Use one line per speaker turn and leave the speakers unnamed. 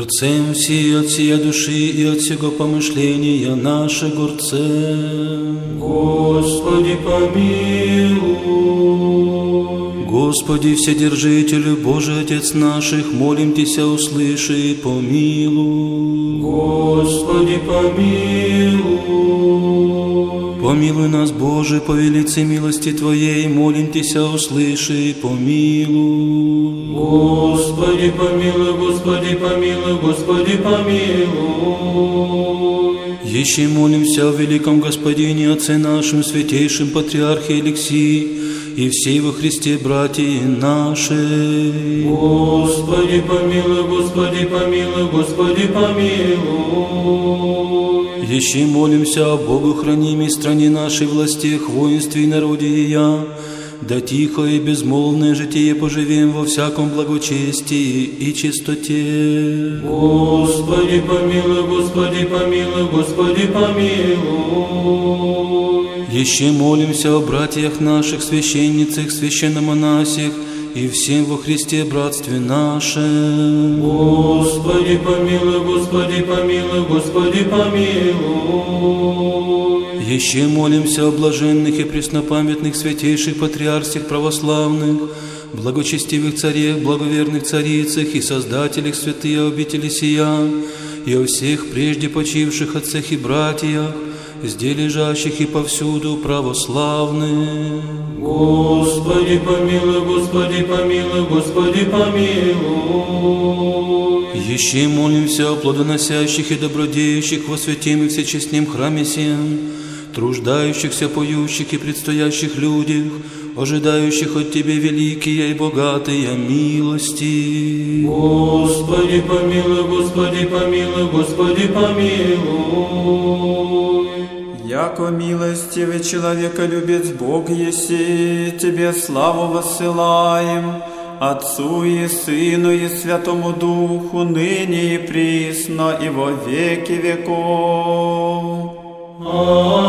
Рцем всі от сия души и от всего помышления наше горцем.
Господи, помилуй.
Господи, Вседержителю, Божий Отец наших, молим Тися, услыши и помилуй.
Господи, помилуй.
Помилуй нас, Боже, по велице милости Твоей, молим Тися, услыши и помилуй.
Господи, помилуй, Господи, помилуй, Господи, помилуй.
Еще молимся о великом Господине, Отце нашем, святейшем Патриархе Алексии и всей во Христе братья наши.
Господи, помилуй, Господи, помилуй, Господи, помилуй.
Еще молимся о Богу хранимой стране нашей властях, воинстве и народе ее, да тихо и безмолвное житие поживем во всяком благочестии и чистоте.
Господи, помилуй, Господи, помилуй, Господи, помилуй.
Еще молимся о братьях наших, священницах, священномонасях и всем во Христе братстве нашем.
Господи, помилуй, Господи, помилуй, Господи, помилуй.
Еще молимся о блаженных и преснопамятных святейших патриарсих православных, благочестивых царях, благоверных царицах и создателях святые обители сия, и о всех прежде почивших отцах и братьях, здесь лежащих и повсюду православных.
Господи, помилуй, Господи, помилуй, Господи, помилуй.
Еще молимся о плодоносящих и добродеющих во святем и всечестнем храме сем, труждающихся, поющих и предстоящих людях, ожидающих от Тебе великие и богатые милости.
Господи, помилуй, Господи, помилуй, Господи, помилуй.
Яко милостивый человеколюбец Бог еси, Тебе славу воссылаем, Отцу и Сыну и Святому Духу, ныне и присно, и во веки веков.
Аминь.